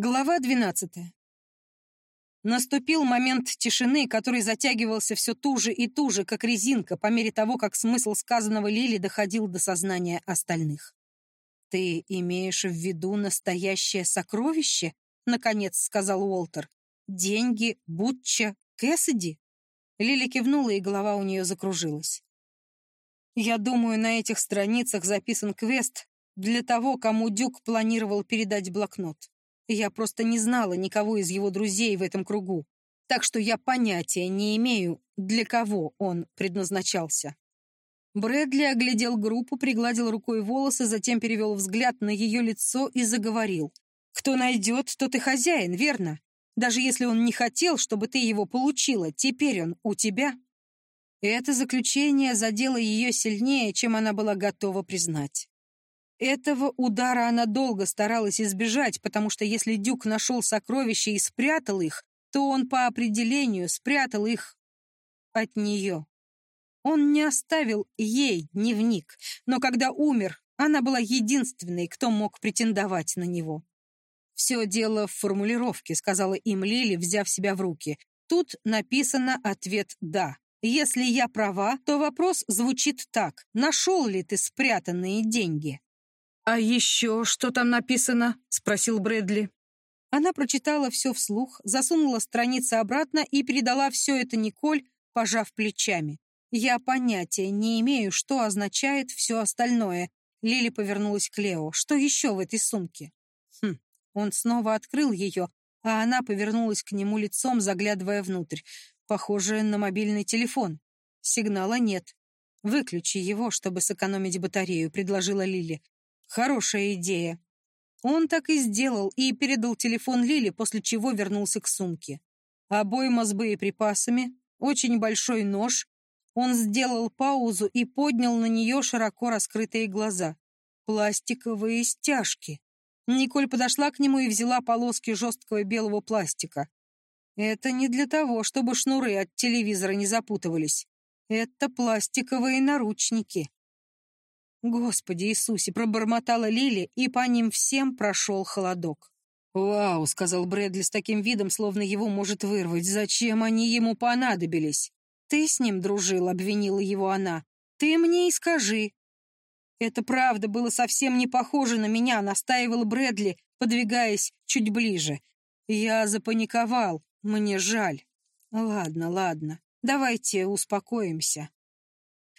Глава двенадцатая. Наступил момент тишины, который затягивался все туже и туже, как резинка, по мере того, как смысл сказанного Лили доходил до сознания остальных. «Ты имеешь в виду настоящее сокровище?» — наконец сказал Уолтер. «Деньги, Бутча, Кэссиди?» Лили кивнула, и голова у нее закружилась. «Я думаю, на этих страницах записан квест для того, кому Дюк планировал передать блокнот. Я просто не знала никого из его друзей в этом кругу, так что я понятия не имею, для кого он предназначался. Брэдли оглядел группу, пригладил рукой волосы, затем перевел взгляд на ее лицо и заговорил. «Кто найдет, тот и хозяин, верно? Даже если он не хотел, чтобы ты его получила, теперь он у тебя». Это заключение задело ее сильнее, чем она была готова признать. Этого удара она долго старалась избежать, потому что если Дюк нашел сокровища и спрятал их, то он по определению спрятал их от нее. Он не оставил ей дневник, но когда умер, она была единственной, кто мог претендовать на него. «Все дело в формулировке», — сказала им Лили, взяв себя в руки. Тут написано ответ «да». Если я права, то вопрос звучит так. Нашел ли ты спрятанные деньги? «А еще что там написано?» — спросил Брэдли. Она прочитала все вслух, засунула страницы обратно и передала все это Николь, пожав плечами. «Я понятия не имею, что означает все остальное». Лили повернулась к Лео. «Что еще в этой сумке?» Хм, он снова открыл ее, а она повернулась к нему лицом, заглядывая внутрь. Похоже на мобильный телефон. Сигнала нет. «Выключи его, чтобы сэкономить батарею», — предложила Лили. Хорошая идея. Он так и сделал и передал телефон Лили, после чего вернулся к сумке. Обойма с боеприпасами, очень большой нож. Он сделал паузу и поднял на нее широко раскрытые глаза. Пластиковые стяжки. Николь подошла к нему и взяла полоски жесткого белого пластика. Это не для того, чтобы шнуры от телевизора не запутывались. Это пластиковые наручники. «Господи Иисусе!» — пробормотала Лили, и по ним всем прошел холодок. «Вау!» — сказал Брэдли с таким видом, словно его может вырвать. «Зачем они ему понадобились?» «Ты с ним дружил», — обвинила его она. «Ты мне и скажи». «Это правда было совсем не похоже на меня», — настаивал Брэдли, подвигаясь чуть ближе. «Я запаниковал. Мне жаль». «Ладно, ладно. Давайте успокоимся».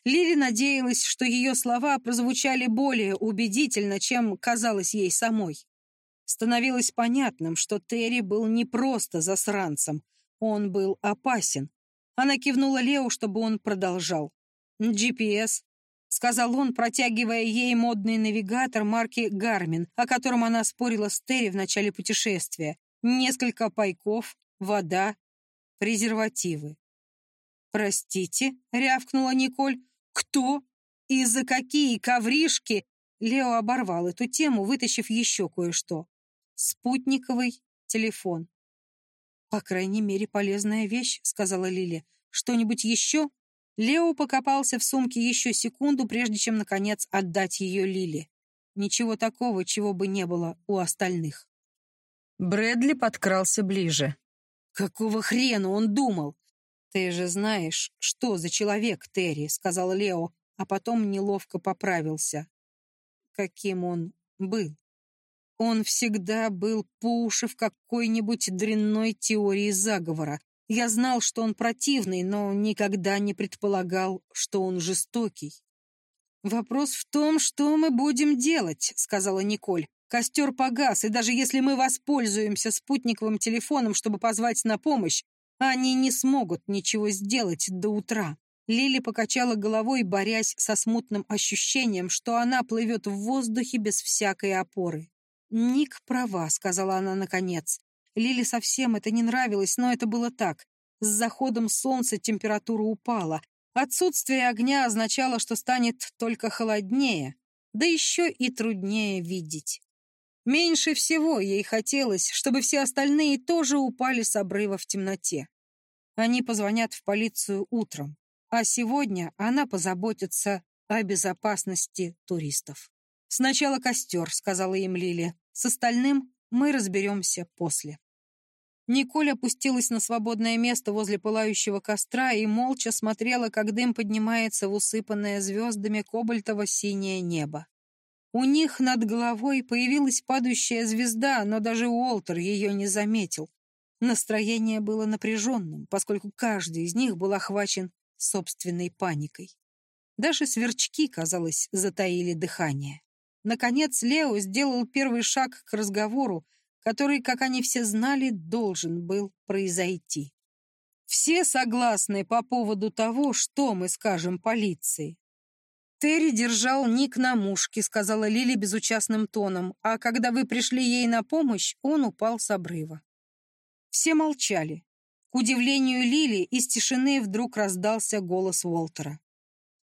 Лили надеялась, что ее слова прозвучали более убедительно, чем казалось ей самой. Становилось понятным, что Терри был не просто засранцем, он был опасен. Она кивнула Лео, чтобы он продолжал. «GPS», — сказал он, протягивая ей модный навигатор марки «Гармин», о котором она спорила с Терри в начале путешествия. Несколько пайков, вода, презервативы. «Простите», — рявкнула Николь, кто? И за какие ковришки? Лео оборвал эту тему, вытащив еще кое-что. Спутниковый телефон. «По крайней мере, полезная вещь», — сказала Лили. «Что-нибудь еще?» Лео покопался в сумке еще секунду, прежде чем, наконец, отдать ее Лили. Ничего такого, чего бы не было у остальных. Брэдли подкрался ближе. «Какого хрена он думал? «Ты же знаешь, что за человек Терри», — сказал Лео, а потом неловко поправился. Каким он был. Он всегда был по уши в какой-нибудь дрянной теории заговора. Я знал, что он противный, но никогда не предполагал, что он жестокий. «Вопрос в том, что мы будем делать», — сказала Николь. «Костер погас, и даже если мы воспользуемся спутниковым телефоном, чтобы позвать на помощь, они не смогут ничего сделать до утра. Лили покачала головой, борясь со смутным ощущением, что она плывет в воздухе без всякой опоры. «Ник права», — сказала она наконец. Лили совсем это не нравилось, но это было так. С заходом солнца температура упала. Отсутствие огня означало, что станет только холоднее, да еще и труднее видеть. Меньше всего ей хотелось, чтобы все остальные тоже упали с обрыва в темноте. Они позвонят в полицию утром, а сегодня она позаботится о безопасности туристов. «Сначала костер», — сказала им Лили. «С остальным Мы разберемся после. Николь опустилась на свободное место возле пылающего костра и молча смотрела, как дым поднимается в усыпанное звездами кобальтово-синее небо. У них над головой появилась падающая звезда, но даже Уолтер ее не заметил. Настроение было напряженным, поскольку каждый из них был охвачен собственной паникой. Даже сверчки, казалось, затаили дыхание. Наконец Лео сделал первый шаг к разговору, который, как они все знали, должен был произойти. Все согласны по поводу того, что мы скажем полиции. Терри держал Ник на мушке, сказала Лили безучастным тоном, а когда вы пришли ей на помощь, он упал с обрыва. Все молчали. К удивлению Лили из тишины вдруг раздался голос Уолтера.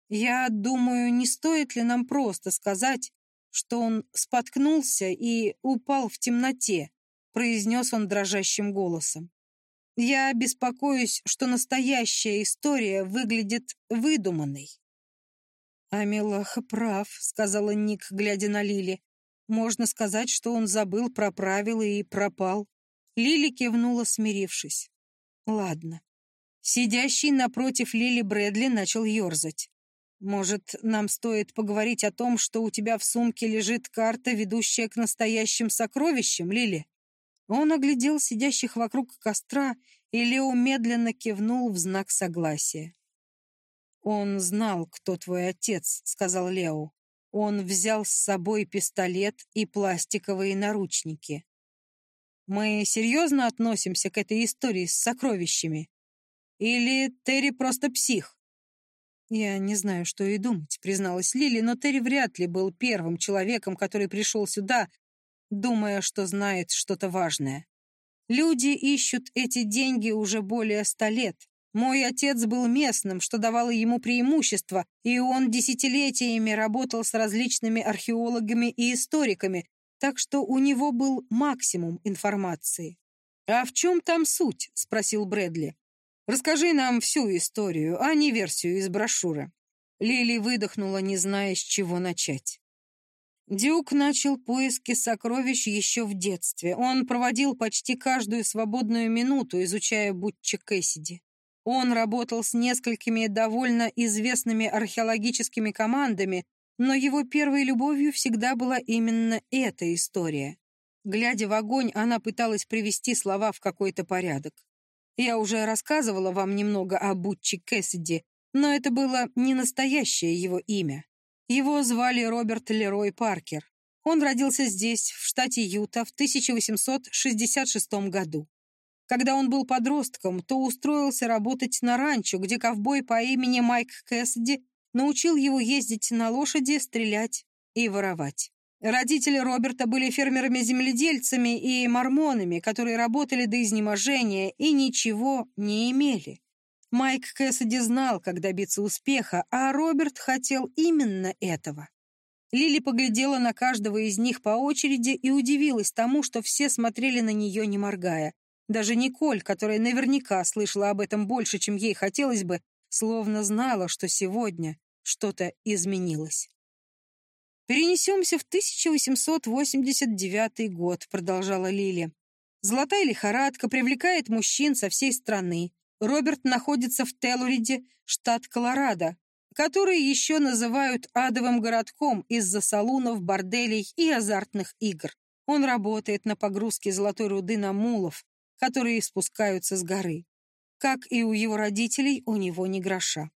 «Я думаю, не стоит ли нам просто сказать, что он споткнулся и упал в темноте», произнес он дрожащим голосом. «Я беспокоюсь, что настоящая история выглядит выдуманной». «Амелаха прав», — сказала Ник, глядя на Лили. «Можно сказать, что он забыл про правила и пропал». Лили кивнула, смирившись. «Ладно». Сидящий напротив Лили Брэдли начал ерзать. Может, нам стоит поговорить о том, что у тебя в сумке лежит карта, ведущая к настоящим сокровищам, Лили?» Он оглядел сидящих вокруг костра, и Лео медленно кивнул в знак согласия. «Он знал, кто твой отец», — сказал Лео. «Он взял с собой пистолет и пластиковые наручники. Мы серьезно относимся к этой истории с сокровищами? Или Терри просто псих?» «Я не знаю, что и думать», — призналась Лили, но Терри вряд ли был первым человеком, который пришел сюда, думая, что знает что-то важное. Люди ищут эти деньги уже более ста лет. Мой отец был местным, что давало ему преимущество, и он десятилетиями работал с различными археологами и историками, так что у него был максимум информации. «А в чем там суть?» — спросил Брэдли. Расскажи нам всю историю, а не версию из брошюры». Лили выдохнула, не зная, с чего начать. Дюк начал поиски сокровищ еще в детстве. Он проводил почти каждую свободную минуту, изучая Бутча Кэссиди. Он работал с несколькими довольно известными археологическими командами, но его первой любовью всегда была именно эта история. Глядя в огонь, она пыталась привести слова в какой-то порядок. Я уже рассказывала вам немного о Бутчи Кэссиди, но это было не настоящее его имя. Его звали Роберт Лерой Паркер. Он родился здесь, в штате Юта, в 1866 году. Когда он был подростком, то устроился работать на ранчо, где ковбой по имени Майк Кэссиди научил его ездить на лошади, стрелять и воровать. Родители Роберта были фермерами-земледельцами и мормонами, которые работали до изнеможения и ничего не имели. Майк Кэссиди знал, как добиться успеха, а Роберт хотел именно этого. Лили поглядела на каждого из них по очереди и удивилась тому, что все смотрели на нее, не моргая. Даже Николь, которая наверняка слышала об этом больше, чем ей хотелось бы, словно знала, что сегодня что-то изменилось. «Перенесемся в 1889 год», — продолжала Лили. «Золотая лихорадка привлекает мужчин со всей страны. Роберт находится в Телуриде, штат Колорадо, который еще называют адовым городком из-за салунов, борделей и азартных игр. Он работает на погрузке золотой руды на мулов, которые спускаются с горы. Как и у его родителей, у него не гроша.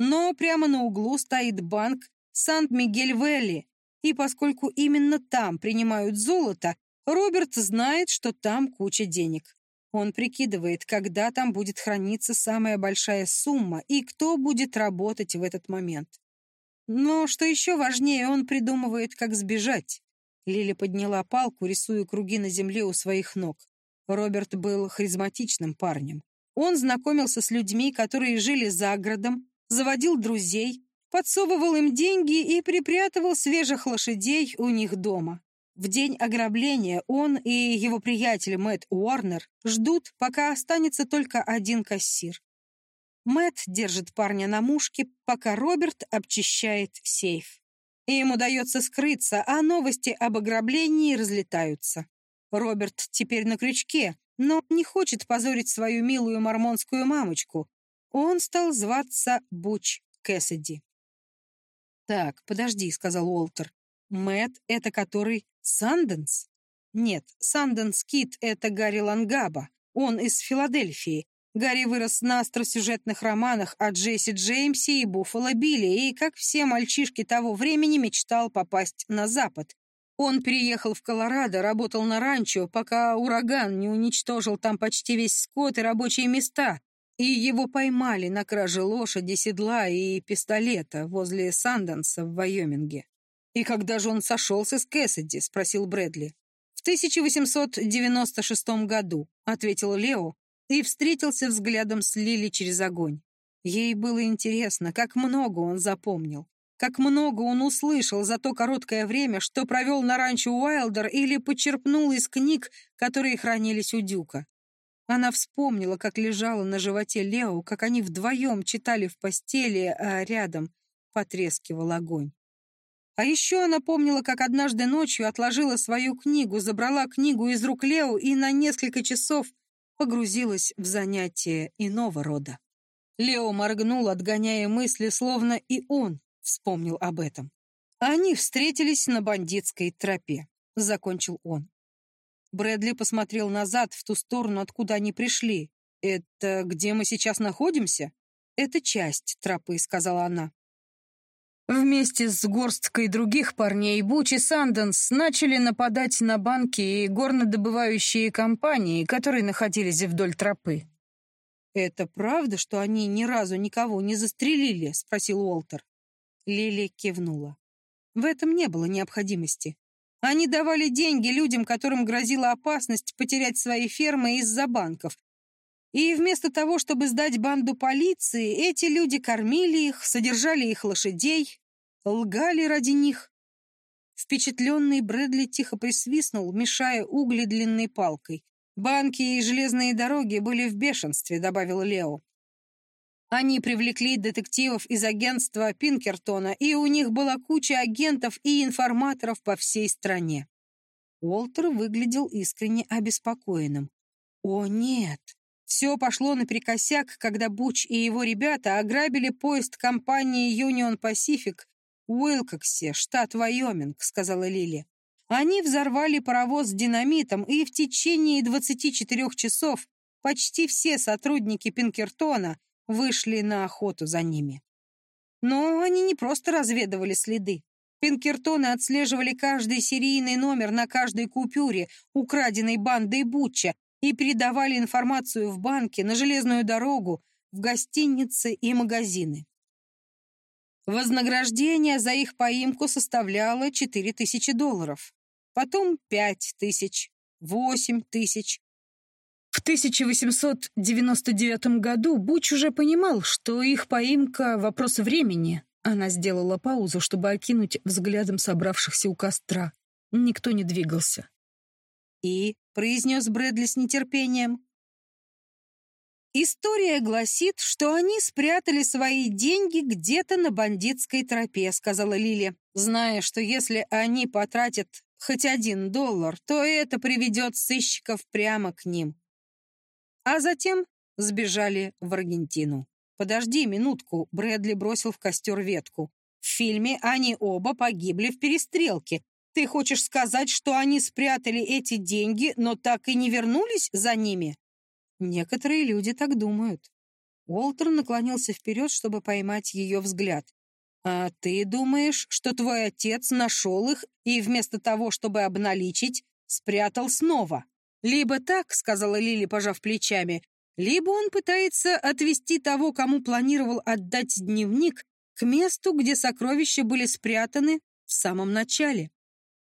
Но прямо на углу стоит банк Сант-Мигель-Вэлли, и поскольку именно там принимают золото, Роберт знает, что там куча денег. Он прикидывает, когда там будет храниться самая большая сумма и кто будет работать в этот момент. Но, что еще важнее, он придумывает, как сбежать. Лили подняла палку, рисуя круги на земле у своих ног. Роберт был харизматичным парнем. Он знакомился с людьми, которые жили за городом, заводил друзей, подсовывал им деньги и припрятывал свежих лошадей у них дома. В день ограбления он и его приятель Мэтт Уорнер ждут, пока останется только один кассир. Мэтт держит парня на мушке, пока Роберт обчищает сейф. Им удается скрыться, а новости об ограблении разлетаются. Роберт теперь на крючке, но не хочет позорить свою милую мормонскую мамочку. Он стал зваться Буч Кэссиди. «Так, подожди», — сказал Уолтер. Мэт — это который Санденс? Нет, Санденс Кит — это Гарри Лангаба. Он из Филадельфии. Гарри вырос на остросюжетных романах о Джесси Джеймсе и Буффало Билли, и, как все мальчишки того времени, мечтал попасть на Запад. Он переехал в Колорадо, работал на ранчо, пока ураган не уничтожил там почти весь скот и рабочие места, и его поймали на краже лошади, седла и пистолета возле Санденса в Вайоминге. «И когда же он сошелся с Кэссиди?» — спросил Брэдли. «В 1896 году», — ответил Лео и встретился взглядом с Лили через огонь. Ей было интересно, как много он запомнил, как много он услышал за то короткое время, что провел на ранчо Уайлдер или почерпнул из книг, которые хранились у Дюка. Она вспомнила, как лежала на животе Лео, как они вдвоем читали в постели, а рядом потрескивал огонь. А еще она помнила, как однажды ночью отложила свою книгу, забрала книгу из рук Лео и на несколько часов погрузилась в занятие иного рода. Лео моргнул, отгоняя мысли, словно и он вспомнил об этом. Они встретились на бандитской тропе, закончил он. Брэдли посмотрел назад, в ту сторону, откуда они пришли. «Это где мы сейчас находимся?» «Это часть тропы», — сказала она. Вместе с горсткой других парней Буч и Санденс начали нападать на банки и горнодобывающие компании, которые находились вдоль тропы. «Это правда, что они ни разу никого не застрелили?» — спросил Уолтер. Лили кивнула. В этом не было необходимости. Они давали деньги людям, которым грозила опасность потерять свои фермы из-за банков. И вместо того, чтобы сдать банду полиции, эти люди кормили их, содержали их лошадей, лгали ради них. Впечатленный Брэдли тихо присвистнул, мешая угли длинной палкой. «Банки и железные дороги были в бешенстве», — добавил Лео. Они привлекли детективов из агентства Пинкертона, и у них была куча агентов и информаторов по всей стране. Уолтер выглядел искренне обеспокоенным. «О, нет!» Все пошло наперекосяк, когда Буч и его ребята ограбили поезд компании Union Pacific Уилкоксе, штат Вайоминг», — сказала Лили. «Они взорвали паровоз с динамитом, и в течение 24 часов почти все сотрудники Пинкертона вышли на охоту за ними. Но они не просто разведывали следы. Пинкертоны отслеживали каждый серийный номер на каждой купюре, украденной бандой Бутча, и передавали информацию в банки, на железную дорогу, в гостиницы и магазины. Вознаграждение за их поимку составляло 4000 долларов. Потом 5000, 8000. В 1899 году Буч уже понимал, что их поимка — вопрос времени. Она сделала паузу, чтобы окинуть взглядом собравшихся у костра. Никто не двигался. «И», — произнес Брэдли с нетерпением, История гласит, что они спрятали свои деньги где-то на бандитской тропе, сказала Лили, зная, что если они потратят хоть один доллар, то это приведет сыщиков прямо к ним. А затем сбежали в Аргентину. «Подожди минутку», — Брэдли бросил в костер ветку. «В фильме они оба погибли в перестрелке. Ты хочешь сказать, что они спрятали эти деньги, но так и не вернулись за ними?» Некоторые люди так думают. Уолтер наклонился вперед, чтобы поймать ее взгляд. «А ты думаешь, что твой отец нашел их и вместо того, чтобы обналичить, спрятал снова?» «Либо так», — сказала Лили, пожав плечами, «либо он пытается отвести того, кому планировал отдать дневник, к месту, где сокровища были спрятаны в самом начале».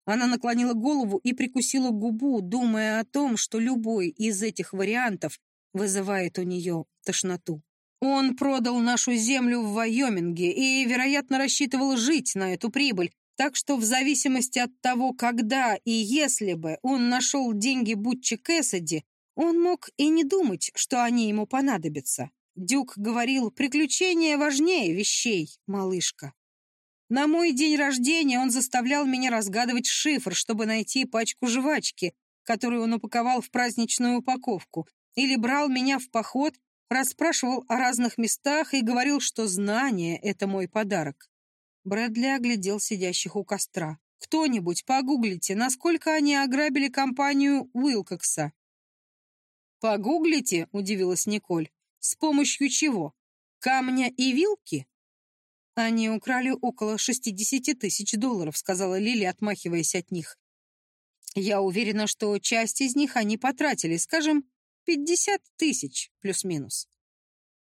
Она наклонила голову и прикусила губу, думая о том, что любой из этих вариантов вызывает у нее тошноту. Он продал нашу землю в Вайоминге и, вероятно, рассчитывал жить на эту прибыль, так что в зависимости от того, когда и если бы он нашел деньги Бутчи Кэссиди, он мог и не думать, что они ему понадобятся. Дюк говорил, приключения важнее вещей, малышка. На мой день рождения он заставлял меня разгадывать шифр, чтобы найти пачку жвачки, которые он упаковал в праздничную упаковку, или брал меня в поход, расспрашивал о разных местах и говорил, что знание — это мой подарок. Брэдли оглядел сидящих у костра. «Кто-нибудь погуглите, насколько они ограбили компанию Уилкокса». «Погуглите?» — удивилась Николь. «С помощью чего? Камня и вилки?» «Они украли около 60 тысяч долларов», — сказала Лили, отмахиваясь от них. «Я уверена, что часть из них они потратили, скажем, 50 тысяч плюс-минус».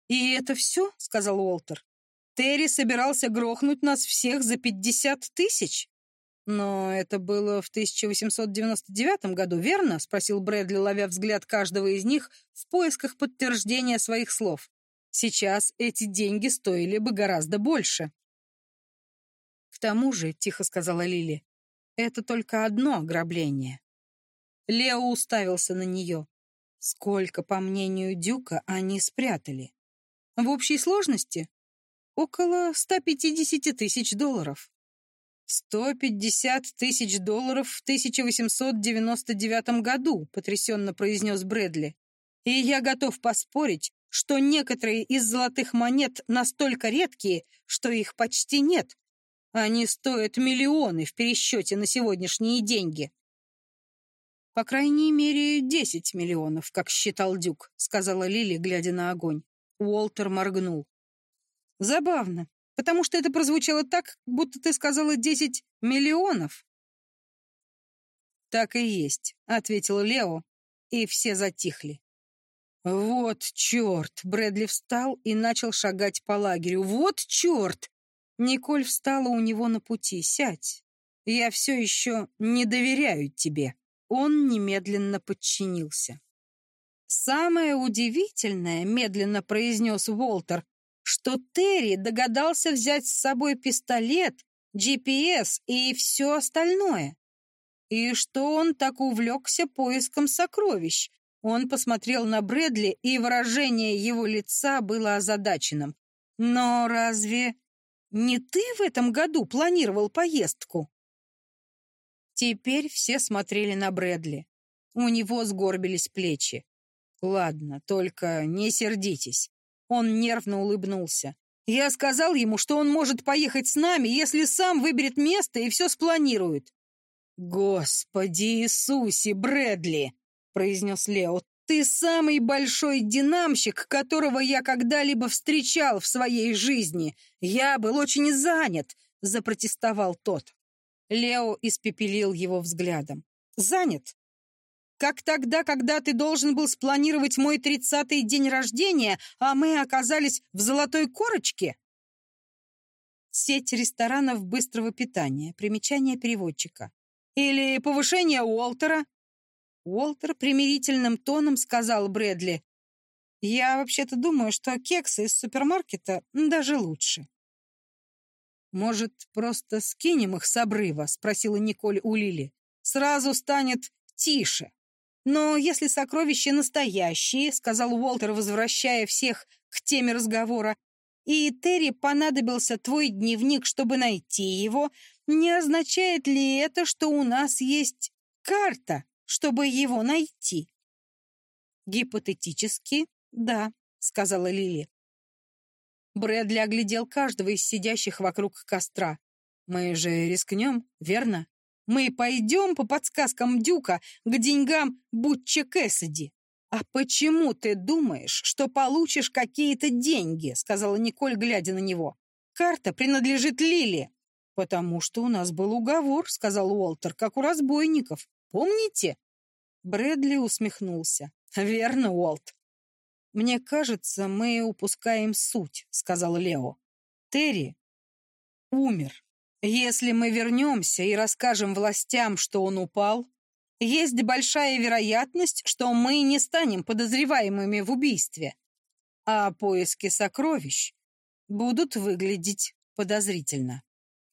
«И это все?» — сказал Уолтер. «Терри собирался грохнуть нас всех за 50 тысяч?» «Но это было в 1899 году, верно?» — спросил Брэдли, ловя взгляд каждого из них в поисках подтверждения своих слов. Сейчас эти деньги стоили бы гораздо больше. К тому же, тихо сказала Лили, это только одно ограбление. Лео уставился на нее. Сколько, по мнению Дюка, они спрятали? В общей сложности около 150 тысяч долларов. 150 тысяч долларов в 1899 году, потрясенно произнес Брэдли. И я готов поспорить, что некоторые из золотых монет настолько редкие, что их почти нет. Они стоят миллионы в пересчете на сегодняшние деньги. «По крайней мере, десять миллионов, как считал Дюк», — сказала Лили, глядя на огонь. Уолтер моргнул. «Забавно, потому что это прозвучало так, будто ты сказала десять миллионов». «Так и есть», — ответил Лео, и все затихли. «Вот черт!» — Брэдли встал и начал шагать по лагерю. «Вот черт!» Николь встала у него на пути. «Сядь! Я все еще не доверяю тебе!» Он немедленно подчинился. «Самое удивительное», — медленно произнес Уолтер, что Терри догадался взять с собой пистолет, GPS и все остальное. И что он так увлекся поиском сокровищ, он посмотрел на Брэдли, и выражение его лица было озадаченным. «Но разве не ты в этом году планировал поездку?» Теперь все смотрели на Брэдли. У него сгорбились плечи. «Ладно, только не сердитесь». Он нервно улыбнулся. «Я сказал ему, что он может поехать с нами, если сам выберет место и все спланирует». «Господи Иисусе, Брэдли!» — произнес Лео. «Ты самый большой динамщик, которого я когда-либо встречал в своей жизни. Я был очень занят», — запротестовал тот. Лео испепелил его взглядом. «Занят? Как тогда, когда ты должен был спланировать мой тридцатый день рождения, а мы оказались в золотой корочке?» Сеть ресторанов быстрого питания. Примечание переводчика. Или повышение Уолтера. Уолтер примирительным тоном сказал Брэдли. «Я вообще-то думаю, что кексы из супермаркета даже лучше». «Может, просто скинем их с обрыва?» — спросила Николь у Лили. «Сразу станет тише». «Но если сокровища настоящие», — сказал Уолтер, возвращая всех к теме разговора, «и Терри понадобился твой дневник, чтобы найти его, не означает ли это, что у нас есть карта?» чтобы его найти. Гипотетически, да, сказала Лили. Брэдли оглядел каждого из сидящих вокруг костра. Мы же рискнем, верно? Мы пойдем по подсказкам Дюка к деньгам Бутча Кэссиди. «А почему ты думаешь, что получишь какие-то деньги?» сказала Николь, глядя на него. «Карта принадлежит Лили». «Потому что у нас был уговор», — сказал Уолтер, «как у разбойников. Помните?» Брэдли усмехнулся. «Верно, Уолт». «Мне кажется, мы упускаем суть», — сказал Лео. «Терри умер. Если мы вернемся и расскажем властям, что он упал, есть большая вероятность, что мы не станем подозреваемыми в убийстве, а поиски сокровищ будут выглядеть подозрительно.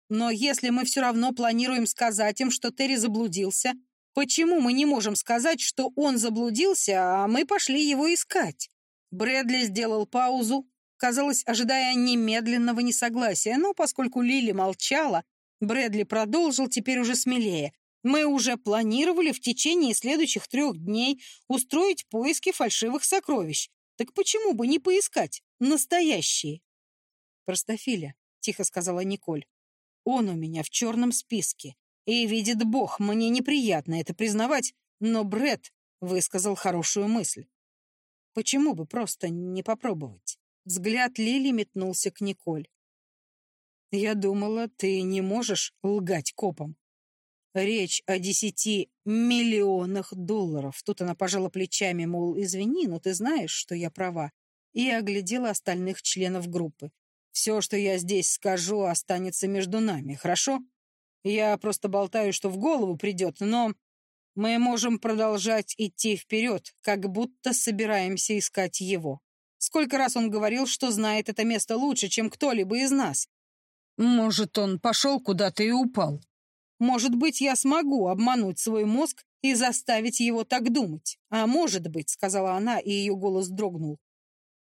Но если мы все равно планируем сказать им, что Терри заблудился, Почему мы не можем сказать, что он заблудился, а мы пошли его искать? Брэдли сделал паузу, казалось, ожидая немедленного несогласия, но поскольку Лили молчала, Брэдли продолжил теперь уже смелее. Мы уже планировали в течение следующих трех дней устроить поиски фальшивых сокровищ. Так почему бы не поискать настоящие? Простофиля, тихо сказала Николь. Он у меня в черном списке. И видит Бог, мне неприятно это признавать, но Бред высказал хорошую мысль. Почему бы просто не попробовать? Взгляд Лили метнулся к Николь. Я думала, ты не можешь лгать копам. Речь о десяти миллионах долларов. Тут она пожала плечами, мол, извини, но ты знаешь, что я права. И оглядела остальных членов группы. Все, что я здесь скажу, останется между нами, хорошо? Я просто болтаю, что в голову придет, но мы можем продолжать идти вперед, как будто собираемся искать его. Сколько раз он говорил, что знает это место лучше, чем кто-либо из нас. Может, он пошел куда-то и упал. Может быть, я смогу обмануть свой мозг и заставить его так думать. А может быть, сказала она, и ее голос дрогнул.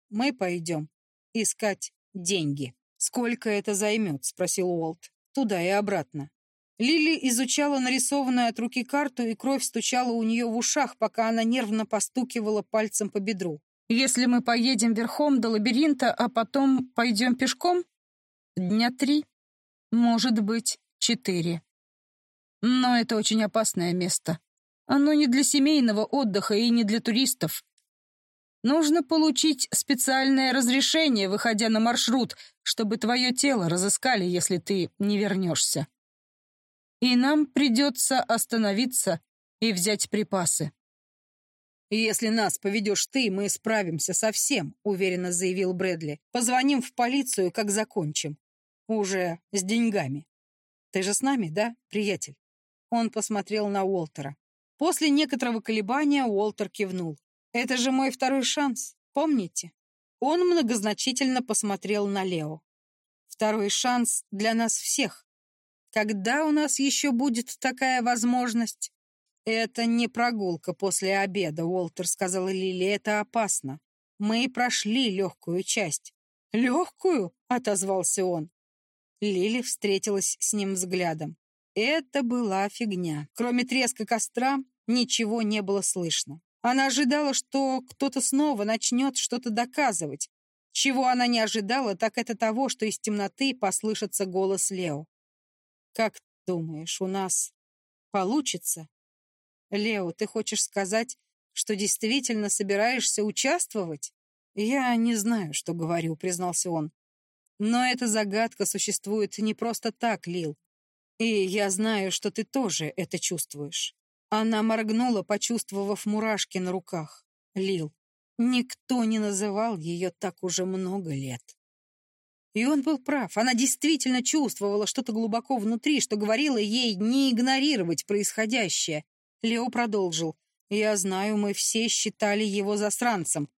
Мы пойдем искать деньги. Сколько это займет? Спросил Уолт. Туда и обратно. Лили изучала нарисованную от руки карту, и кровь стучала у нее в ушах, пока она нервно постукивала пальцем по бедру. «Если мы поедем верхом до лабиринта, а потом пойдем пешком? Дня три? Может быть, четыре. Но это очень опасное место. Оно не для семейного отдыха и не для туристов. Нужно получить специальное разрешение, выходя на маршрут, чтобы твое тело разыскали, если ты не вернешься и нам придется остановиться и взять припасы. «Если нас поведешь ты, мы справимся со всем», — уверенно заявил Брэдли. «Позвоним в полицию, как закончим. Уже с деньгами. Ты же с нами, да, приятель?» Он посмотрел на Уолтера. После некоторого колебания Уолтер кивнул. «Это же мой второй шанс, помните?» Он многозначительно посмотрел на Лео. «Второй шанс для нас всех. Когда у нас еще будет такая возможность? Это не прогулка после обеда, Уолтер сказал Лили, это опасно. Мы прошли легкую часть. Легкую? Отозвался он. Лили встретилась с ним взглядом. Это была фигня. Кроме треска костра ничего не было слышно. Она ожидала, что кто-то снова начнет что-то доказывать. Чего она не ожидала, так это того, что из темноты послышится голос Лео. Как думаешь, у нас получится? Лео, ты хочешь сказать, что действительно собираешься участвовать? Я не знаю, что говорю, признался он. Но эта загадка существует не просто так, Лил. И я знаю, что ты тоже это чувствуешь. Она моргнула, почувствовав мурашки на руках. Лил, никто не называл ее так уже много лет. И он был прав. Она действительно чувствовала что-то глубоко внутри, что говорило ей не игнорировать происходящее. Лео продолжил. «Я знаю, мы все считали его засранцем.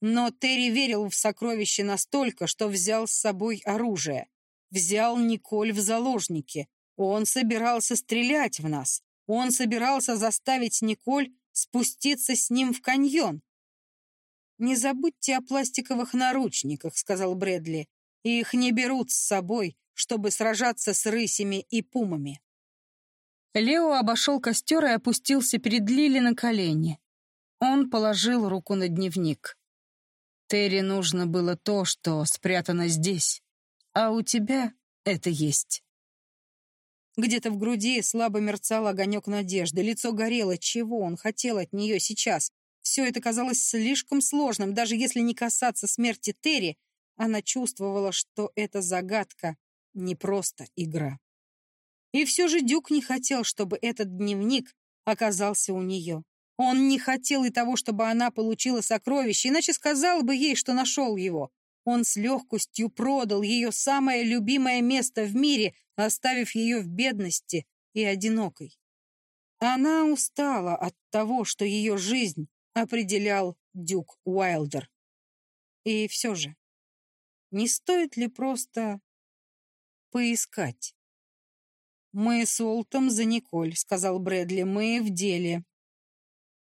Но Терри верил в сокровище настолько, что взял с собой оружие. Взял Николь в заложники. Он собирался стрелять в нас. Он собирался заставить Николь спуститься с ним в каньон. «Не забудьте о пластиковых наручниках», — сказал Брэдли. Их не берут с собой, чтобы сражаться с рысями и пумами. Лео обошел костер и опустился перед Лили на колени. Он положил руку на дневник. Терри нужно было то, что спрятано здесь, а у тебя это есть. Где-то в груди слабо мерцал огонек надежды, лицо горело. Чего он хотел от нее сейчас? Все это казалось слишком сложным, даже если не касаться смерти Терри, она чувствовала, что эта загадка не просто игра. И все же Дюк не хотел, чтобы этот дневник оказался у нее. Он не хотел и того, чтобы она получила сокровище, иначе сказал бы ей, что нашел его. Он с легкостью продал ее самое любимое место в мире, оставив ее в бедности и одинокой. Она устала от того, что ее жизнь определял Дюк Уайлдер. И все же не стоит ли просто поискать? «Мы с Олтом за Николь», — сказал Брэдли. «Мы в деле».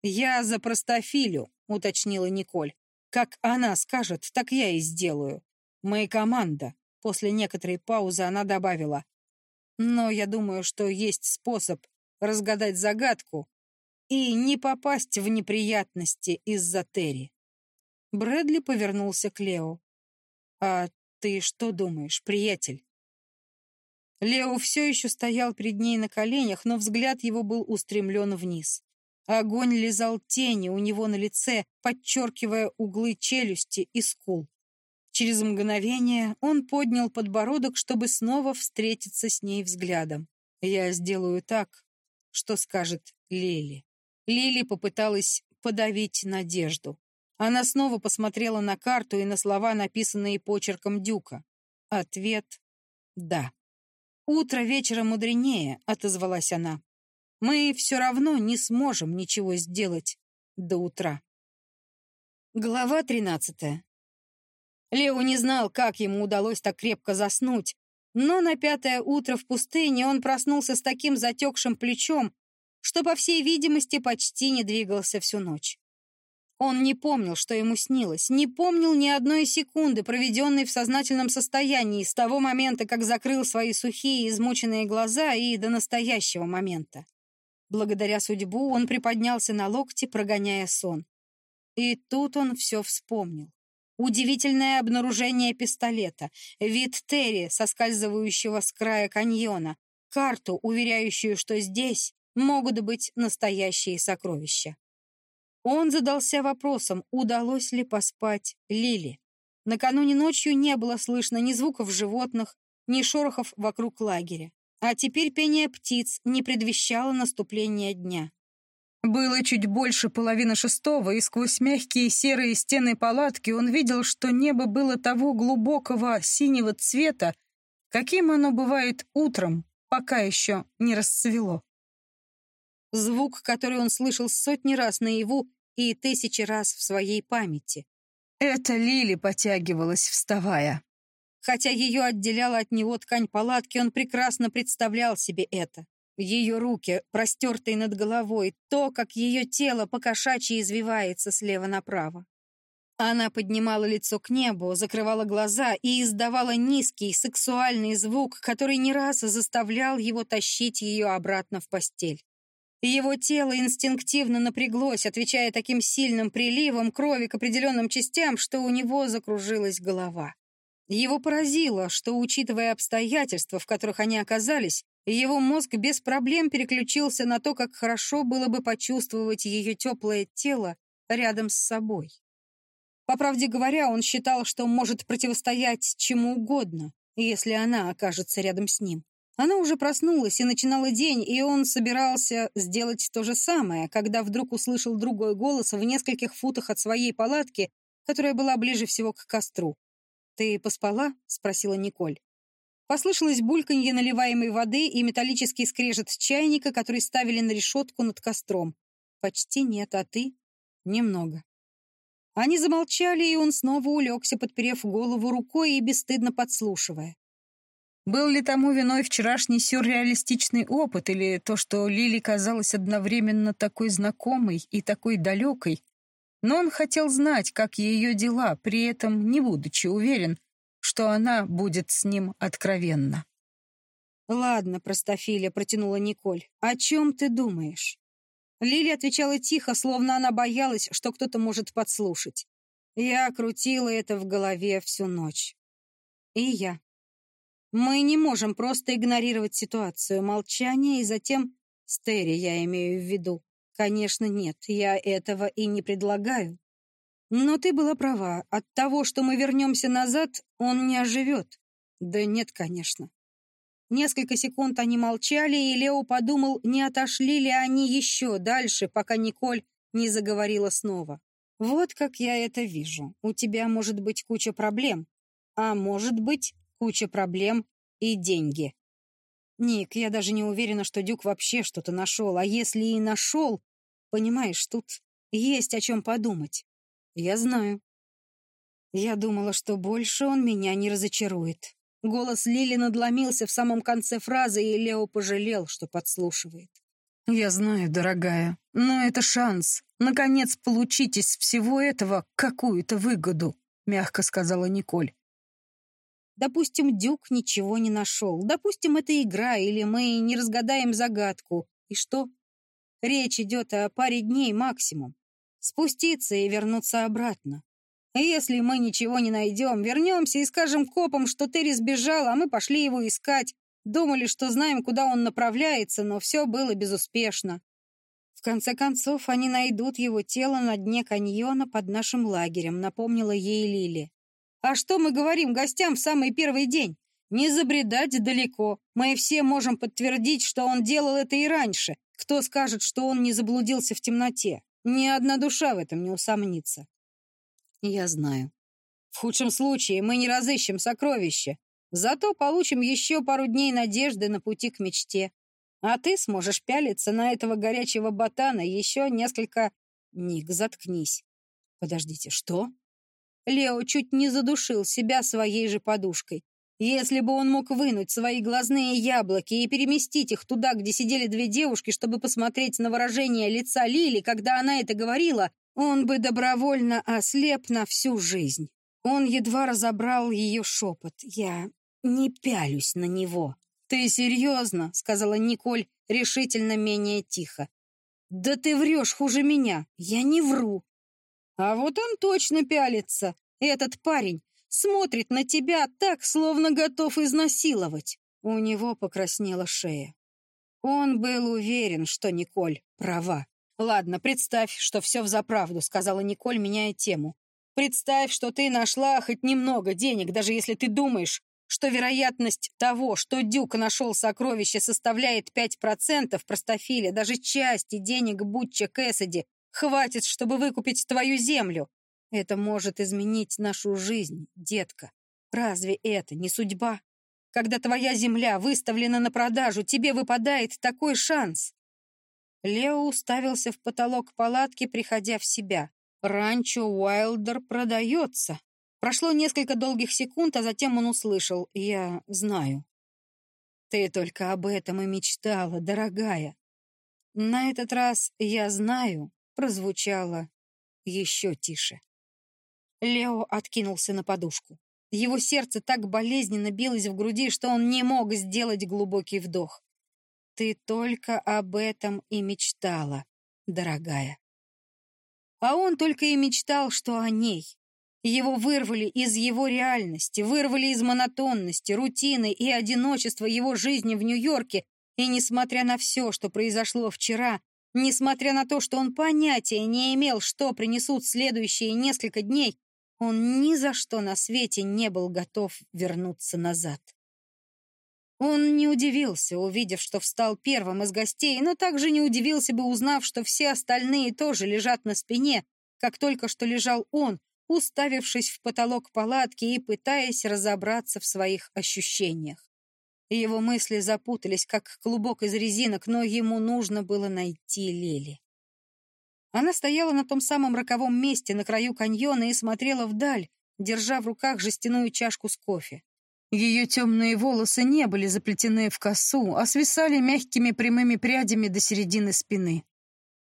«Я за простофилю», — уточнила Николь. «Как она скажет, так я и сделаю. Мы команда». После некоторой паузы она добавила. «Но я думаю, что есть способ разгадать загадку и не попасть в неприятности из-за Терри. Брэдли повернулся к Лео. «А ты что думаешь, приятель?» Лео все еще стоял перед ней на коленях, но взгляд его был устремлен вниз. Огонь лизал тени у него на лице, подчеркивая углы челюсти и скул. Через мгновение он поднял подбородок, чтобы снова встретиться с ней взглядом. «Я сделаю так, что скажет Лили». Лили попыталась подавить надежду. Она снова посмотрела на карту и на слова, написанные почерком Дюка. Ответ — да. «Утро вечера мудренее», — отозвалась она. Мы все равно не сможем ничего сделать до утра. Глава тринадцатая. Лео не знал, как ему удалось так крепко заснуть, но на пятое утро в пустыне он проснулся с таким затекшим плечом, что, по всей видимости, почти не двигался всю ночь. Он не помнил, что ему снилось, не помнил ни одной секунды, проведенной в сознательном состоянии с того момента, как закрыл свои сухие, измученные глаза и до настоящего момента. Благодаря судьбу он приподнялся на локте, прогоняя сон. И тут он все вспомнил. Удивительное обнаружение пистолета, вид Терри, соскальзывающего с края каньона, карту, уверяющую, что здесь могут быть настоящие сокровища. Он задался вопросом, удалось ли поспать Лили. Накануне ночью не было слышно ни звуков животных, ни шорохов вокруг лагеря. А теперь пение птиц не предвещало наступления дня. Было чуть больше половины шестого, и сквозь мягкие серые стены палатки он видел, что небо было того глубокого синего цвета, каким оно бывает утром, пока еще не расцвело. Звук, который он слышал сотни раз наяву и тысячи раз в своей памяти. Это Лили потягивалась, вставая. Хотя ее отделяла от него ткань палатки, он прекрасно представлял себе это. Ее руки, простертые над головой, то, как ее тело покошачьи извивается слева направо. Она поднимала лицо к небу, закрывала глаза и издавала низкий, сексуальный звук, который не раз заставлял его тащить ее обратно в постель. Его тело инстинктивно напряглось, отвечая таким сильным приливом крови к определенным частям, что у него закружилась голова. Его поразило, что, учитывая обстоятельства, в которых они оказались, его мозг без проблем переключился на то, как хорошо было бы почувствовать ее теплое тело рядом с собой. По правде говоря, он считал, что может противостоять чему угодно, если она окажется рядом с ним. Она уже проснулась и начинала день, и он собирался сделать то же самое, когда вдруг услышал другой голос в нескольких футах от своей палатки, которая была ближе всего к костру. «Ты поспала?» — спросила Николь. Послышалось бульканье наливаемой воды и металлический скрежет чайника, который ставили на решетку над костром. «Почти нет, а ты?» «Немного». Они замолчали, и он снова улегся, подперев голову рукой и бесстыдно подслушивая. Был ли тому виной вчерашний сюрреалистичный опыт или то, что Лили казалась одновременно такой знакомой и такой далекой, но он хотел знать, как ее дела, при этом не будучи уверен, что она будет с ним откровенна. «Ладно, простофиля», — протянула Николь. «О чем ты думаешь?» Лили отвечала тихо, словно она боялась, что кто-то может подслушать. Я крутила это в голове всю ночь. И я. Мы не можем просто игнорировать ситуацию, молчание и затем... Стери я имею в виду. Конечно, нет, я этого и не предлагаю. Но ты была права. От того, что мы вернемся назад, он не оживет. Да нет, конечно. Несколько секунд они молчали, и Лео подумал, не отошли ли они еще дальше, пока Николь не заговорила снова. «Вот как я это вижу. У тебя может быть куча проблем. А может быть, куча проблем и деньги. Ник, я даже не уверена, что Дюк вообще что-то нашел. А если и нашел, понимаешь, тут есть о чем подумать. Я знаю. Я думала, что больше он меня не разочарует. Голос Лили надломился в самом конце фразы, и Лео пожалел, что подслушивает. «Я знаю, дорогая, но это шанс. Наконец, получить из всего этого какую-то выгоду», — мягко сказала Николь. Допустим, Дюк ничего не нашел. Допустим, это игра, или мы не разгадаем загадку. И что? Речь идет о паре дней максимум. Спуститься и вернуться обратно. Если мы ничего не найдем, вернемся и скажем копам, что Терри сбежал, а мы пошли его искать. Думали, что знаем, куда он направляется, но все было безуспешно. В конце концов, они найдут его тело на дне каньона под нашим лагерем, напомнила ей Лили. А что мы говорим гостям в самый первый день? Не забредать далеко. Мы все можем подтвердить, что он делал это и раньше. Кто скажет, что он не заблудился в темноте? Ни одна душа в этом не усомнится. Я знаю. В худшем случае мы не разыщем сокровища, зато получим еще пару дней надежды на пути к мечте. А ты сможешь пялиться на этого горячего ботана еще несколько... Ник, заткнись. Подождите, что? Лео чуть не задушил себя своей же подушкой. Если бы он мог вынуть свои глазные яблоки и переместить их туда, где сидели две девушки, чтобы посмотреть на выражение лица Лили, когда она это говорила, он бы добровольно ослеп на всю жизнь. Он едва разобрал ее шепот. «Я не пялюсь на него». «Ты серьезно?» — сказала Николь решительно менее тихо. «Да ты врешь хуже меня. Я не вру». «А вот он точно пялится. Этот парень смотрит на тебя так, словно готов изнасиловать». У него покраснела шея. Он был уверен, что Николь права. «Ладно, представь, что все взаправду», — сказала Николь, меняя тему. «Представь, что ты нашла хоть немного денег, даже если ты думаешь, что вероятность того, что Дюк нашел сокровище, составляет 5% простофиля, даже части денег Бутча Кэссиди, хватит, чтобы выкупить твою землю. Это может изменить нашу жизнь, детка. Разве это не судьба? Когда твоя земля выставлена на продажу, тебе выпадает такой шанс. Лео уставился в потолок палатки, приходя в себя. «Ранчо Уайлдер продается». Прошло несколько долгих секунд, а затем он услышал «Я знаю». «Ты только об этом и мечтала, дорогая». На этот раз «Я знаю» прозвучало еще тише. Лео откинулся на подушку. Его сердце так болезненно билось в груди, что он не мог сделать глубокий вдох. Ты только об этом и мечтала, дорогая. А он только и мечтал, что о ней. Его вырвали из его реальности, вырвали из монотонности, рутины и одиночества его жизни в Нью-Йорке, и несмотря на все, что произошло вчера, несмотря на то, что он понятия не имел, что принесут следующие несколько дней, он ни за что на свете не был готов вернуться назад. Он не удивился, увидев, что встал первым из гостей, но также не удивился бы, узнав, что все остальные тоже лежат на спине, как только что лежал он, уставившись в потолок палатки и пытаясь разобраться в своих ощущениях. Его мысли запутались, как клубок из резинок, но ему нужно было найти Лили. Она стояла на том самом роковом месте на краю каньона и смотрела вдаль, держа в руках жестяную чашку с кофе. Ее темные волосы не были заплетены в косу, а свисали мягкими прямыми прядями до середины спины.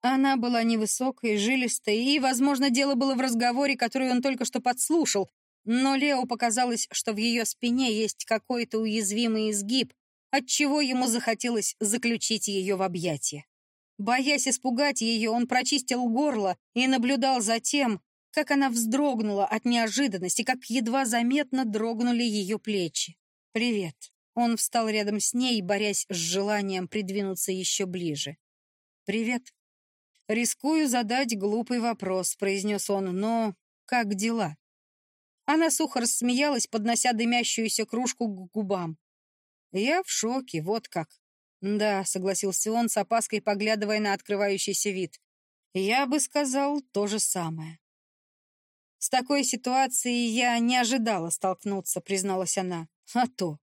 Она была невысокой, жилистой, и, возможно, дело было в разговоре, который он только что подслушал, но Лео показалось, что в ее спине есть какой-то уязвимый изгиб, отчего ему захотелось заключить ее в объятия. Боясь испугать ее, он прочистил горло и наблюдал за тем, как она вздрогнула от неожиданности, как едва заметно дрогнули ее плечи. «Привет». Он встал рядом с ней, борясь с желанием придвинуться еще ближе. «Привет». «Рискую задать глупый вопрос», — произнес он, — «но как дела?» Она сухо рассмеялась, поднося дымящуюся кружку к губам. «Я в шоке, вот как». «Да», — согласился он, с опаской поглядывая на открывающийся вид. «Я бы сказал то же самое». С такой ситуацией я не ожидала столкнуться, призналась она. А то.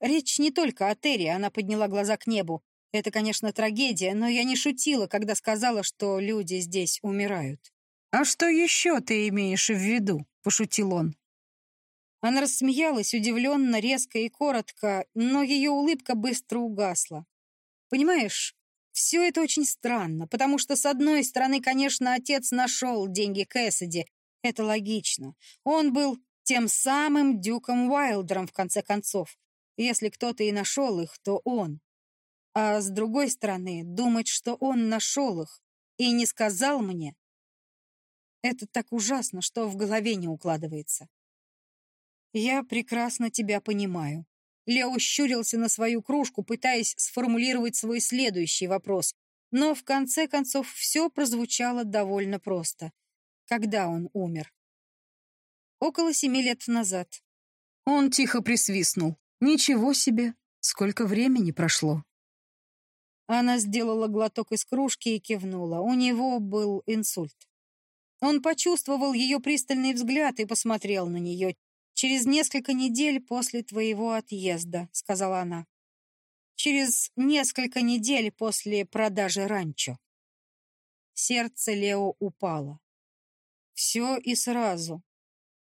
Речь не только о Терри, она подняла глаза к небу. Это, конечно, трагедия, но я не шутила, когда сказала, что люди здесь умирают. «А что еще ты имеешь в виду?» — пошутил он. Она рассмеялась удивленно, резко и коротко, но ее улыбка быстро угасла. «Понимаешь, все это очень странно, потому что, с одной стороны, конечно, отец нашел деньги Кэссиди, это логично. Он был тем самым Дюком Уайлдером, в конце концов. Если кто-то и нашел их, то он. А с другой стороны, думать, что он нашел их и не сказал мне, это так ужасно, что в голове не укладывается. Я прекрасно тебя понимаю. Лео щурился на свою кружку, пытаясь сформулировать свой следующий вопрос. Но в конце концов все прозвучало довольно просто. Когда он умер? Около семи лет назад. Он тихо присвистнул. Ничего себе, сколько времени прошло. Она сделала глоток из кружки и кивнула. У него был инсульт. Он почувствовал ее пристальный взгляд и посмотрел на нее. «Через несколько недель после твоего отъезда», — сказала она. «Через несколько недель после продажи ранчо». Сердце Лео упало. Все и сразу.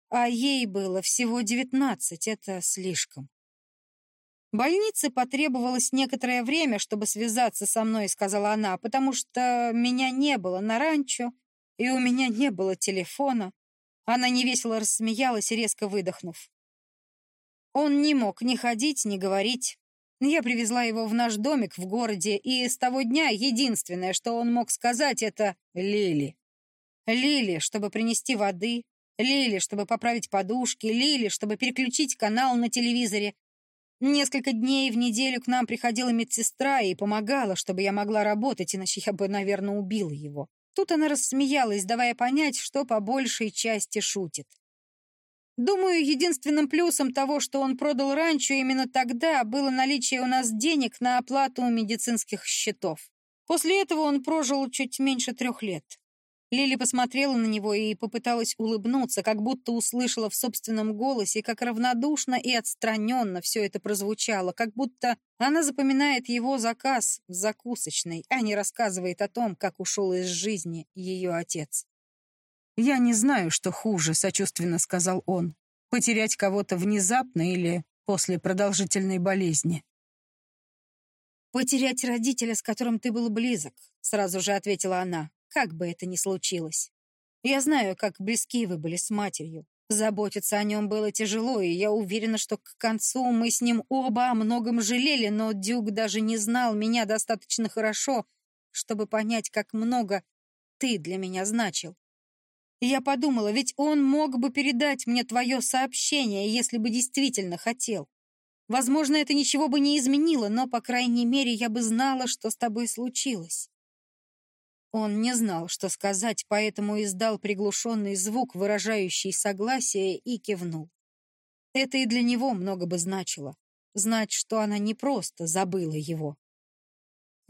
А ей было всего девятнадцать, это слишком. «Больнице потребовалось некоторое время, чтобы связаться со мной», — сказала она, «потому что меня не было на ранчо, и у меня не было телефона. Она невесело рассмеялась, резко выдохнув. Он не мог ни ходить, ни говорить. Я привезла его в наш домик в городе, и с того дня единственное, что он мог сказать, это «Лили». Лили, чтобы принести воды, Лили, чтобы поправить подушки, Лили, чтобы переключить канал на телевизоре. Несколько дней в неделю к нам приходила медсестра и помогала, чтобы я могла работать, иначе я бы, наверное, убила его. Тут она рассмеялась, давая понять, что по большей части шутит. Думаю, единственным плюсом того, что он продал ранчо именно тогда, было наличие у нас денег на оплату медицинских счетов. После этого он прожил чуть меньше трех лет. Лили посмотрела на него и попыталась улыбнуться, как будто услышала в собственном голосе, как равнодушно и отстраненно все это прозвучало, как будто она запоминает его заказ в закусочной, а не рассказывает о том, как ушел из жизни ее отец. «Я не знаю, что хуже», — сочувственно сказал он. «Потерять кого-то внезапно или после продолжительной болезни?» «Потерять родителя, с которым ты был близок», — сразу же ответила она как бы это ни случилось. Я знаю, как близки вы были с матерью. Заботиться о нем было тяжело, и я уверена, что к концу мы с ним оба о многом жалели, но Дюк даже не знал меня достаточно хорошо, чтобы понять, как много ты для меня значил. я подумала, ведь он мог бы передать мне твое сообщение, если бы действительно хотел. Возможно, это ничего бы не изменило, но, по крайней мере, я бы знала, что с тобой случилось. Он не знал, что сказать, поэтому издал приглушенный звук, выражающий согласие, и кивнул. Это и для него много бы значило. Знать, что она не просто забыла его.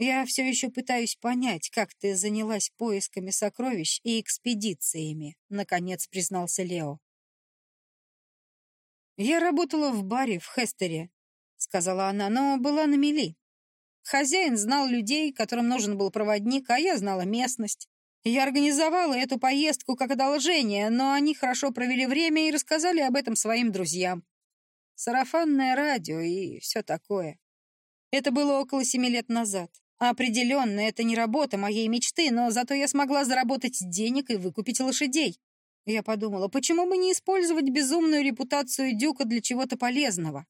«Я все еще пытаюсь понять, как ты занялась поисками сокровищ и экспедициями», — наконец признался Лео. «Я работала в баре в Хестере», — сказала она, — «но была на мели. Хозяин знал людей, которым нужен был проводник, а я знала местность. Я организовала эту поездку как одолжение, но они хорошо провели время и рассказали об этом своим друзьям. Сарафанное радио и все такое. Это было около семи лет назад. Определенно, это не работа моей мечты, но зато я смогла заработать денег и выкупить лошадей. Я подумала, почему бы не использовать безумную репутацию Дюка для чего-то полезного?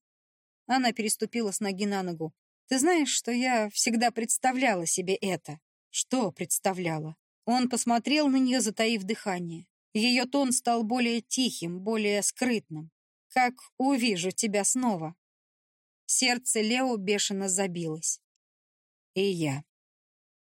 Она переступила с ноги на ногу. Ты знаешь, что я всегда представляла себе это? Что представляла? Он посмотрел на нее, затаив дыхание. Ее тон стал более тихим, более скрытным. Как увижу тебя снова. Сердце Лео бешено забилось. И я.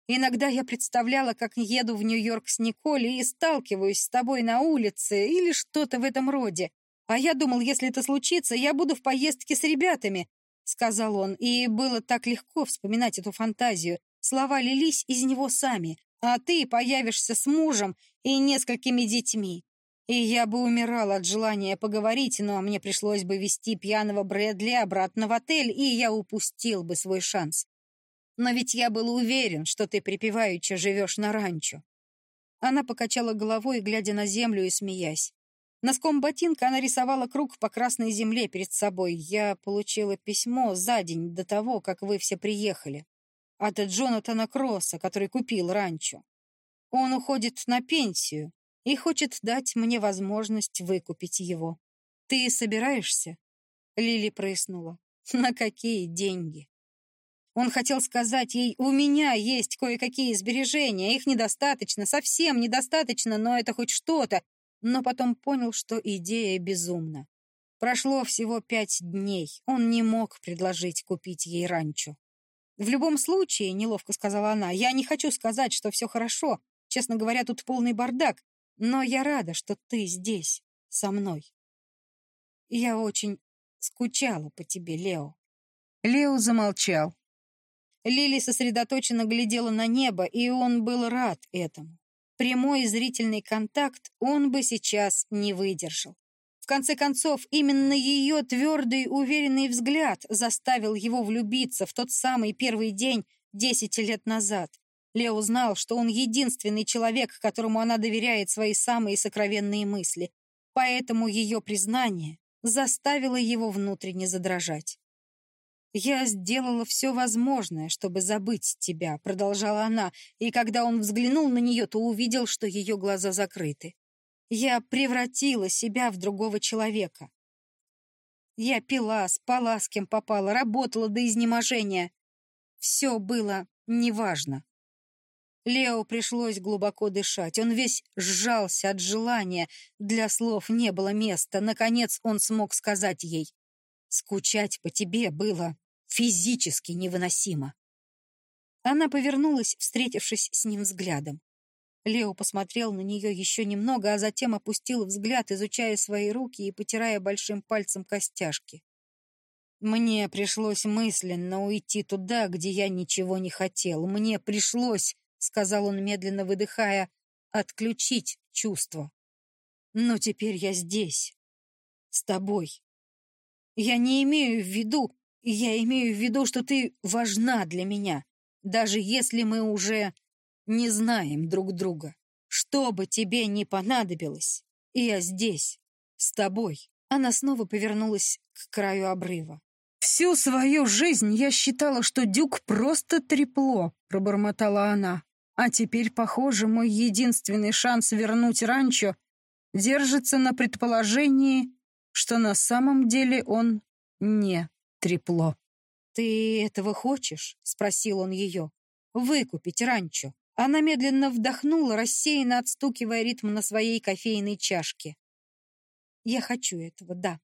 Иногда я представляла, как еду в Нью-Йорк с Николь и сталкиваюсь с тобой на улице или что-то в этом роде. А я думал, если это случится, я буду в поездке с ребятами, — сказал он, и было так легко вспоминать эту фантазию. Слова лились из него сами, а ты появишься с мужем и несколькими детьми. И я бы умирала от желания поговорить, но мне пришлось бы вести пьяного Брэдли обратно в отель, и я упустил бы свой шанс. Но ведь я был уверен, что ты припеваючи живешь на ранчо. Она покачала головой, глядя на землю и смеясь. Носком ботинка она рисовала круг по красной земле перед собой. Я получила письмо за день до того, как вы все приехали. От Джонатана Кросса, который купил ранчо. Он уходит на пенсию и хочет дать мне возможность выкупить его. Ты собираешься? Лили прыснула. На какие деньги? Он хотел сказать ей, у меня есть кое-какие сбережения, их недостаточно, совсем недостаточно, но это хоть что-то. Но потом понял, что идея безумна. Прошло всего пять дней, он не мог предложить купить ей ранчо. «В любом случае», — неловко сказала она, — «я не хочу сказать, что все хорошо. Честно говоря, тут полный бардак. Но я рада, что ты здесь, со мной. Я очень скучала по тебе, Лео». Лео замолчал. Лили сосредоточенно глядела на небо, и он был рад этому. Прямой зрительный контакт он бы сейчас не выдержал. В конце концов, именно ее твердый, уверенный взгляд заставил его влюбиться в тот самый первый день десять лет назад. Лео знал, что он единственный человек, которому она доверяет свои самые сокровенные мысли. Поэтому ее признание заставило его внутренне задрожать. «Я сделала все возможное, чтобы забыть тебя», — продолжала она, и когда он взглянул на нее, то увидел, что ее глаза закрыты. «Я превратила себя в другого человека. Я пила, спала с кем попала, работала до изнеможения. Все было неважно. Лео пришлось глубоко дышать. Он весь сжался от желания. Для слов не было места. Наконец он смог сказать ей. «Скучать по тебе было физически невыносимо. Она повернулась, встретившись с ним взглядом. Лео посмотрел на нее еще немного, а затем опустил взгляд, изучая свои руки и потирая большим пальцем костяшки. Мне пришлось мысленно уйти туда, где я ничего не хотел. Мне пришлось, сказал он, медленно выдыхая, отключить чувства. Но теперь я здесь, с тобой. Я не имею в виду, я имею в виду, что ты важна для меня, даже если мы уже не знаем друг друга. Что бы тебе ни понадобилось, я здесь, с тобой. Она снова повернулась к краю обрыва. «Всю свою жизнь я считала, что Дюк просто трепло», — пробормотала она. «А теперь, похоже, мой единственный шанс вернуть ранчо держится на предположении, что на самом деле он не трепло. «Ты этого хочешь?» — спросил он ее. «Выкупить ранчо». Она медленно вдохнула, рассеянно отстукивая ритм на своей кофейной чашке. «Я хочу этого, да.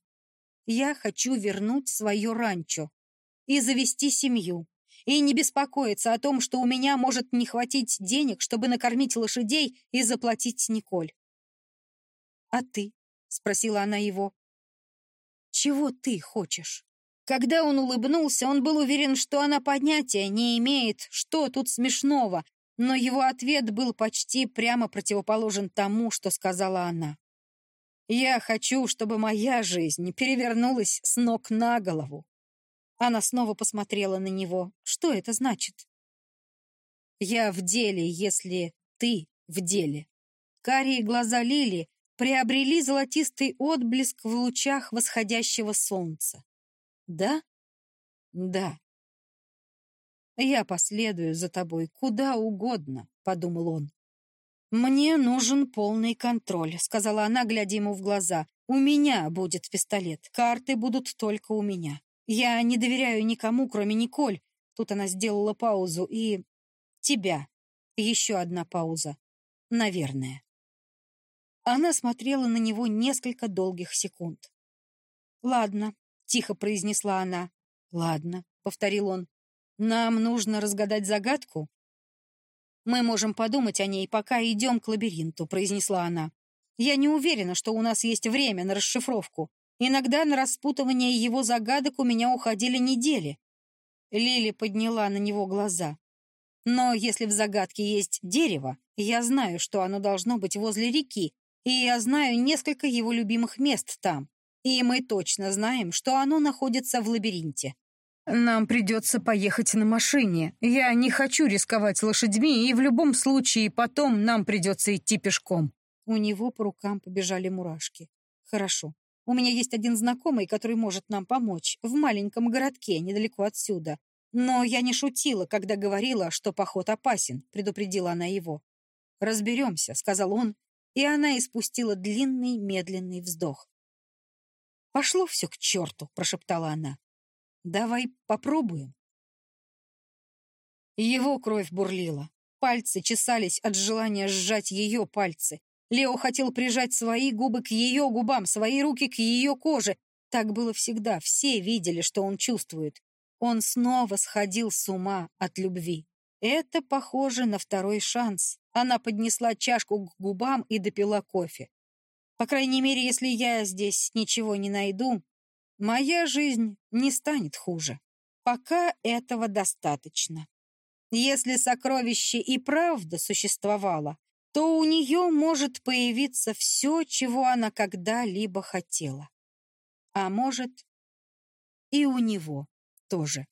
Я хочу вернуть свое ранчо и завести семью, и не беспокоиться о том, что у меня может не хватить денег, чтобы накормить лошадей и заплатить Николь». «А ты?» — спросила она его. «Чего ты хочешь?» Когда он улыбнулся, он был уверен, что она понятия не имеет, что тут смешного, но его ответ был почти прямо противоположен тому, что сказала она. «Я хочу, чтобы моя жизнь перевернулась с ног на голову». Она снова посмотрела на него. «Что это значит?» «Я в деле, если ты в деле». Карие глаза Лили приобрели золотистый отблеск в лучах восходящего солнца. Да? Да. Я последую за тобой куда угодно, подумал он. Мне нужен полный контроль, сказала она, глядя ему в глаза. У меня будет пистолет. Карты будут только у меня. Я не доверяю никому, кроме Николь. Тут она сделала паузу и тебя. Еще одна пауза. Наверное. Она смотрела на него несколько долгих секунд. Ладно, тихо произнесла она. Ладно, повторил он. Нам нужно разгадать загадку. Мы можем подумать о ней, пока идем к лабиринту, произнесла она. Я не уверена, что у нас есть время на расшифровку. Иногда на распутывание его загадок у меня уходили недели. Лили подняла на него глаза. Но если в загадке есть дерево, я знаю, что оно должно быть возле реки, и я знаю несколько его любимых мест там. И мы точно знаем, что оно находится в лабиринте. Нам придется поехать на машине. Я не хочу рисковать лошадьми, и в любом случае потом нам придется идти пешком. У него по рукам побежали мурашки. Хорошо. У меня есть один знакомый, который может нам помочь, в маленьком городке, недалеко отсюда. Но я не шутила, когда говорила, что поход опасен, предупредила она его. «Разберемся», — сказал он, и она испустила длинный медленный вздох. «Пошло все к черту», — прошептала она. «Давай попробуем». Его кровь бурлила. Пальцы чесались от желания сжать ее пальцы. Лео хотел прижать свои губы к ее губам, свои руки к ее коже. Так было всегда, все видели, что он чувствует. Он снова сходил с ума от любви. Это похоже на второй шанс. Она поднесла чашку к губам и допила кофе. По крайней мере, если я здесь ничего не найду, моя жизнь не станет хуже. Пока этого достаточно. Если сокровище и правда существовало, то у нее может появиться все, чего она когда-либо хотела. А может, и у него тоже.